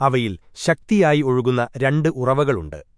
അവയിൽ ശക്തിയായി ഒഴുകുന്ന രണ്ട് ഉറവകളുണ്ട്.